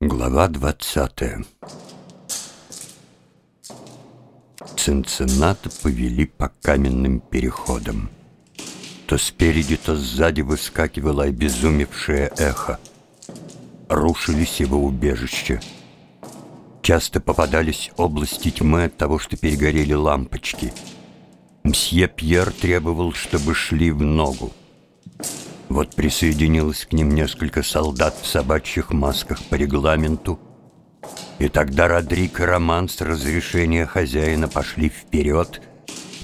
Глава двадцатая Цинцинната повели по каменным переходам. То спереди, то сзади выскакивало обезумевшее эхо. Рушились его убежища. Часто попадались области тьмы от того, что перегорели лампочки. Мсье Пьер требовал, чтобы шли в ногу. Вот присоединилось к ним несколько солдат в собачьих масках по регламенту, и тогда Родрик и Роман с разрешения хозяина пошли вперед,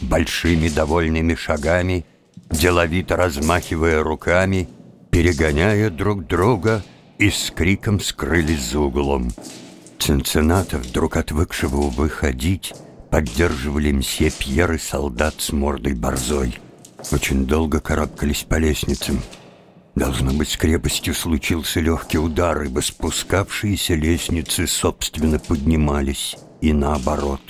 большими довольными шагами, деловито размахивая руками, перегоняя друг друга и с криком скрылись за углом. Цинцинната, вдруг отвыкшего выходить, поддерживали мсье Пьер и солдат с мордой борзой. Очень долго карабкались по лестницам. Должно быть, с крепостью случился легкий удар, ибо спускавшиеся лестницы, собственно, поднимались и наоборот.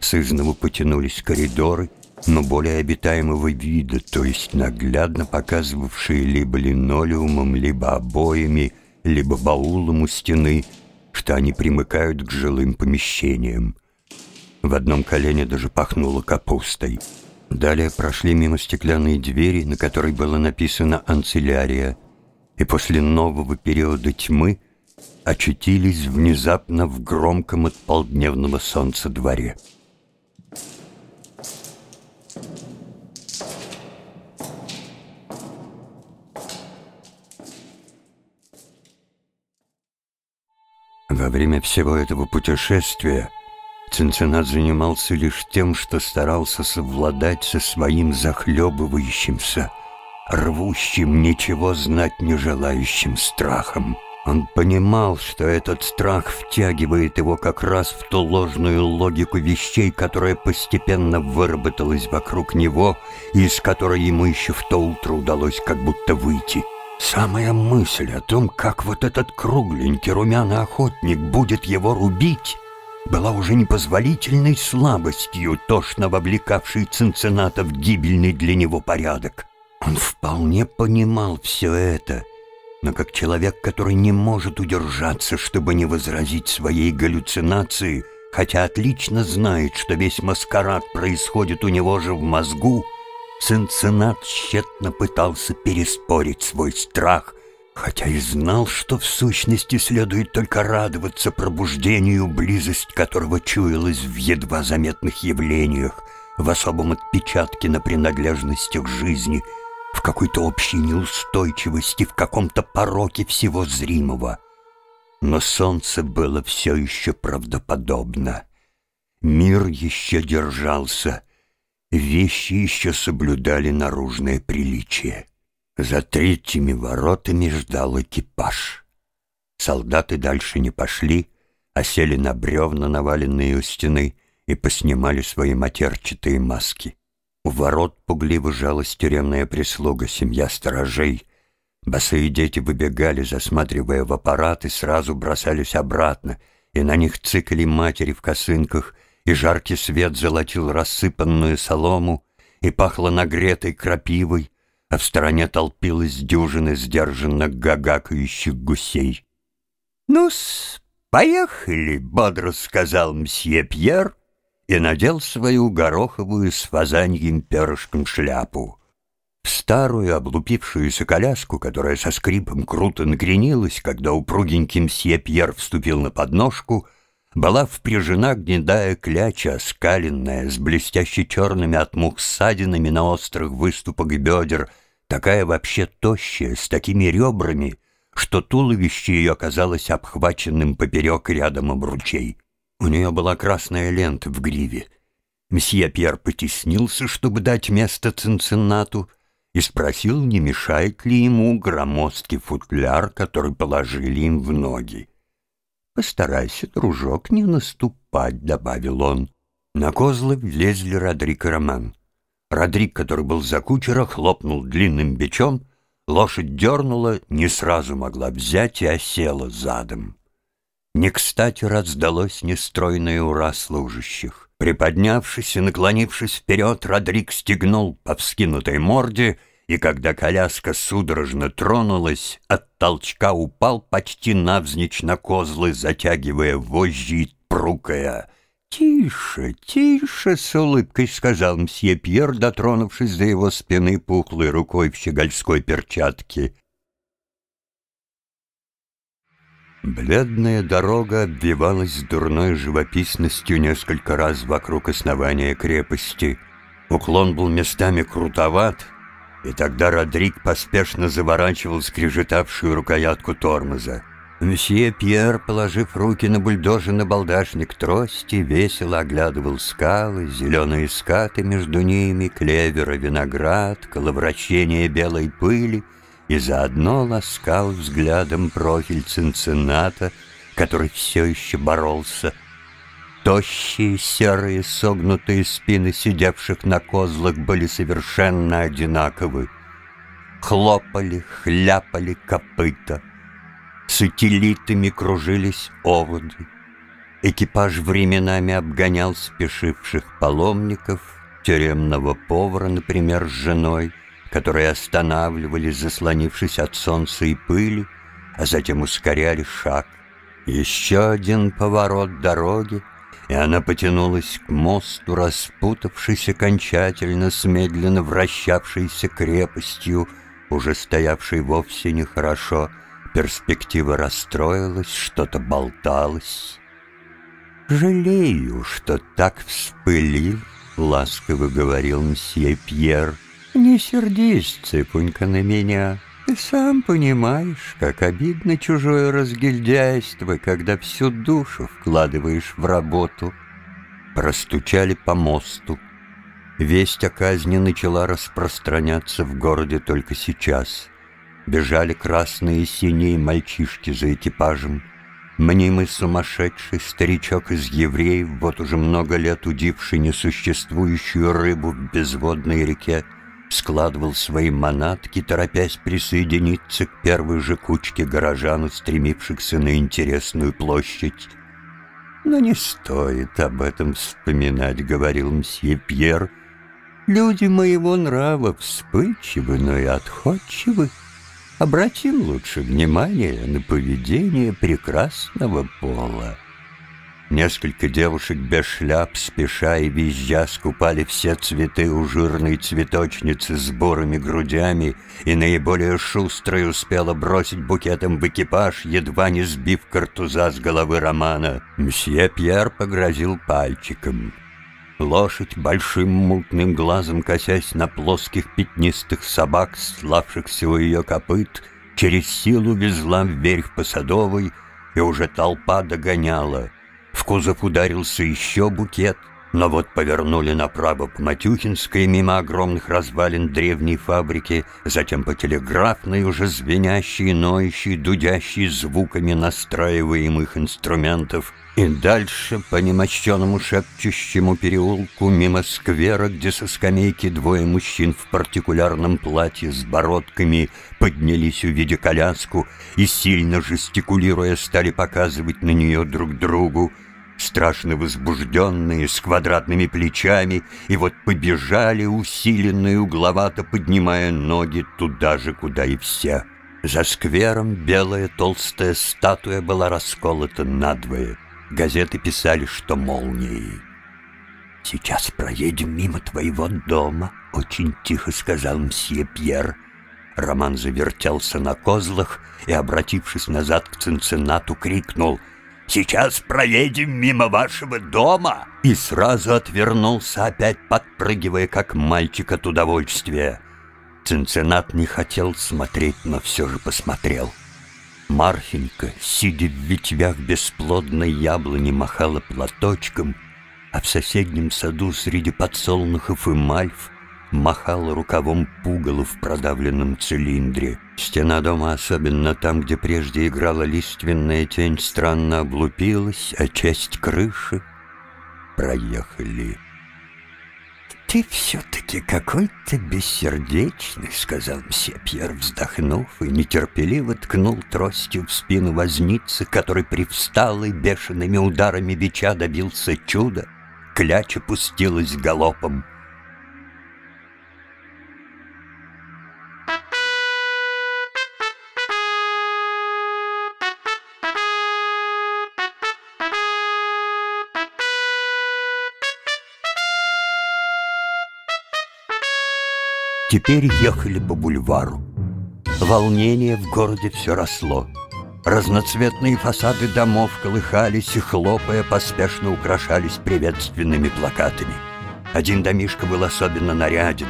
Сызново потянулись коридоры, но более обитаемого вида, то есть наглядно показывавшие либо линолеумом, либо обоями, либо баулом у стены, что они примыкают к жилым помещениям. В одном колене даже пахнуло капустой — Далее прошли мимо стеклянной двери, на которой было написано «Анцелярия», и после нового периода тьмы очутились внезапно в громком от полдневного солнца дворе. Во время всего этого путешествия Цинциннат занимался лишь тем, что старался совладать со своим захлебывающимся, рвущим, ничего знать не желающим страхом. Он понимал, что этот страх втягивает его как раз в ту ложную логику вещей, которая постепенно выработалась вокруг него и из которой ему еще в то утро удалось как будто выйти. Самая мысль о том, как вот этот кругленький румяный охотник будет его рубить, была уже непозволительной слабостью, тошно вовлекавшей Цинцината в гибельный для него порядок. Он вполне понимал все это, но как человек, который не может удержаться, чтобы не возразить своей галлюцинации, хотя отлично знает, что весь маскарад происходит у него же в мозгу, Цинцинат тщетно пытался переспорить свой страх — хотя и знал, что в сущности следует только радоваться пробуждению, близость которого чуялась в едва заметных явлениях, в особом отпечатке на принадлежности к жизни, в какой-то общей неустойчивости, в каком-то пороке всего зримого. Но солнце было все еще правдоподобно. Мир еще держался, вещи еще соблюдали наружное приличие. За третьими воротами ждал экипаж. Солдаты дальше не пошли, а сели на бревна, наваленные у стены, и поснимали свои матерчатые маски. У ворот пугливо жалась тюремная прислуга, семья сторожей. Босые дети выбегали, засматривая в аппарат, и сразу бросались обратно, и на них цикали матери в косынках, и жаркий свет золотил рассыпанную солому, и пахло нагретой крапивой, а в стороне толпилась дюжина сдержанно гагакающих гусей. «Ну-с, поехали!» — бодро сказал мсье Пьер и надел свою гороховую с фазаньем перышком шляпу. В старую облупившуюся коляску, которая со скрипом круто накренилась, когда упругенький мсье Пьер вступил на подножку, была впряжена гнедая кляча, скаленная, с блестяще черными от мух ссадинами на острых выступах бедер — такая вообще тощая, с такими ребрами, что туловище ее оказалось обхваченным поперек рядом обручей. У нее была красная лента в гриве. Мсье Пьер потеснился, чтобы дать место Цинциннату, и спросил, не мешает ли ему громоздкий футляр, который положили им в ноги. «Постарайся, дружок, не наступать», — добавил он. На козлы влезли Родрик и Роман. Родрик, который был за кучера, хлопнул длинным бичом, лошадь дернула, не сразу могла взять и осела задом. Не кстати раздалось нестройное ура служащих. Приподнявшись и наклонившись вперед, Родрик стегнул по вскинутой морде и когда коляска судорожно тронулась, от толчка упал почти навзничь на козлы, затягивая вожжи и прукая. «Тише, тише!» — с улыбкой сказал мсье Пьер, дотронувшись до его спины пухлой рукой в щегольской перчатке. Бледная дорога обвивалась дурной живописностью несколько раз вокруг основания крепости. Уклон был местами крутоват, и тогда Родрик поспешно заворачивал скрежетавшую рукоятку тормоза. Месье Пьер, положив руки на бульдожи на балдашник трости, весело оглядывал скалы, зеленые скаты между ними, клевера, виноград, коловращение белой пыли — и заодно ласкал взглядом профиль Цинцинната, который все еще боролся. Тощие, серые, согнутые спины сидевших на козлах были совершенно одинаковы. Хлопали, хляпали копыта. С утилитами кружились оводы. Экипаж временами обгонял спешивших паломников, тюремного повара, например, с женой — которые останавливались, заслонившись от солнца и пыли, а затем ускоряли шаг. Еще один поворот дороги, и она потянулась к мосту, распутавшись окончательно с медленно вращавшейся крепостью, уже стоявшей вовсе нехорошо. Перспектива расстроилась, что-то болталось. «Жалею, что так вспылил», — ласково говорил мсье Пьер, не сердись, цыпунька, на меня. Ты сам понимаешь, как обидно чужое разгильдяйство, когда всю душу вкладываешь в работу. Простучали по мосту. Весть о казни начала распространяться в городе только сейчас. Бежали красные и синие мальчишки за экипажем. Мнимый сумасшедший старичок из евреев, вот уже много лет удивший несуществующую рыбу в безводной реке, складывал свои манатки, торопясь присоединиться к первой же кучке горожан, устремившихся на интересную площадь. «Но не стоит об этом вспоминать», — говорил мсье Пьер. «Люди моего нрава вспыльчивы, но и отходчивы. Обратим лучше внимание на поведение прекрасного пола». Несколько девушек без шляп, спеша и визжа, скупали все цветы у жирной цветочницы с бурыми грудями, и наиболее шустрая успела бросить букетом в экипаж, едва не сбив картуза с головы Романа. Мсье Пьер погрозил пальчиком. Лошадь, большим мутным глазом косясь на плоских пятнистых собак, славшихся у ее копыт, через силу везла вверх по Садовой, и уже толпа догоняла — в кузов ударился еще букет, но вот повернули направо по Матюхинской мимо огромных развалин древней фабрики, затем по телеграфной, уже звенящей, ноющей, дудящей звуками настраиваемых инструментов, и дальше по немощенному шепчущему переулку мимо сквера, где со скамейки двое мужчин в партикулярном платье с бородками поднялись, увидя коляску, и, сильно жестикулируя, стали показывать на нее друг другу, страшно возбужденные, с квадратными плечами, и вот побежали, усиленные, угловато поднимая ноги туда же, куда и все. За сквером белая толстая статуя была расколота надвое. Газеты писали, что молнией. «Сейчас проедем мимо твоего дома», — очень тихо сказал мсье Пьер. Роман завертелся на козлах и, обратившись назад к Цинциннату, крикнул — Сейчас проедем мимо вашего дома!» И сразу отвернулся, опять подпрыгивая, как мальчик от удовольствия. Цинциннат не хотел смотреть, но все же посмотрел. Марфенька, сидя в ветвях бесплодной яблони, махала платочком, а в соседнем саду среди подсолнухов и мальв махал рукавом пугало в продавленном цилиндре. Стена дома, особенно там, где прежде играла лиственная тень, странно облупилась, а часть крыши проехали. «Ты все-таки какой-то бессердечный», — сказал мсье Пьер, вздохнув, и нетерпеливо ткнул тростью в спину возницы, который привстал и бешеными ударами бича добился чуда. Кляча пустилась галопом — Теперь ехали по бульвару. Волнение в городе все росло. Разноцветные фасады домов колыхались и, хлопая, поспешно украшались приветственными плакатами. Один домишко был особенно наряден.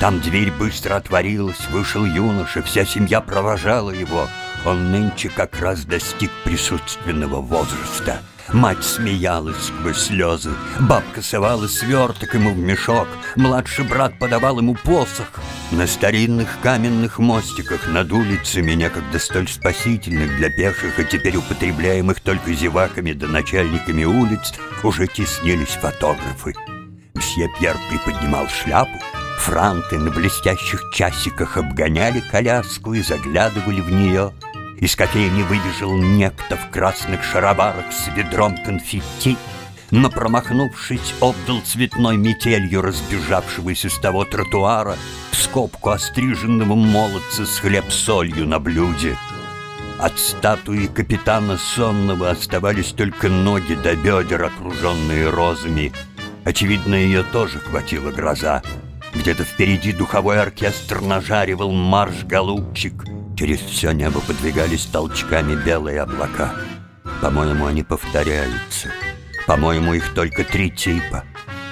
Там дверь быстро отворилась, вышел юноша, вся семья провожала его. Он нынче как раз достиг присутственного возраста. Мать смеялась сквозь слезы, бабка совала сверток ему в мешок, младший брат подавал ему посох. На старинных каменных мостиках над улицами, некогда столь спасительных для пеших, а теперь употребляемых только зеваками да начальниками улиц, уже теснились фотографы. Мсье Пьер приподнимал шляпу, франты на блестящих часиках обгоняли коляску и заглядывали в нее — из кофейни выбежал некто в красных шароварах с ведром конфетти, но, промахнувшись, обдал цветной метелью разбежавшегося с того тротуара в скобку остриженного молодца с хлеб-солью на блюде. От статуи капитана Сонного оставались только ноги до бедер, окруженные розами. Очевидно, ее тоже хватила гроза. Где-то впереди духовой оркестр нажаривал марш «Голубчик», Через все небо подвигались толчками белые облака. По-моему, они повторяются. По-моему, их только три типа.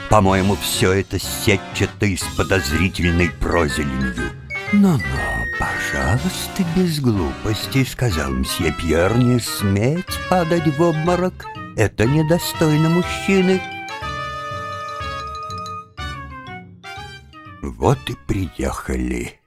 По-моему, все это сетчато с подозрительной прозеленью. «Ну-ну, пожалуйста, без глупостей», — сказал мсье Пьер, — «не сметь падать в обморок. Это недостойно мужчины». Вот и приехали.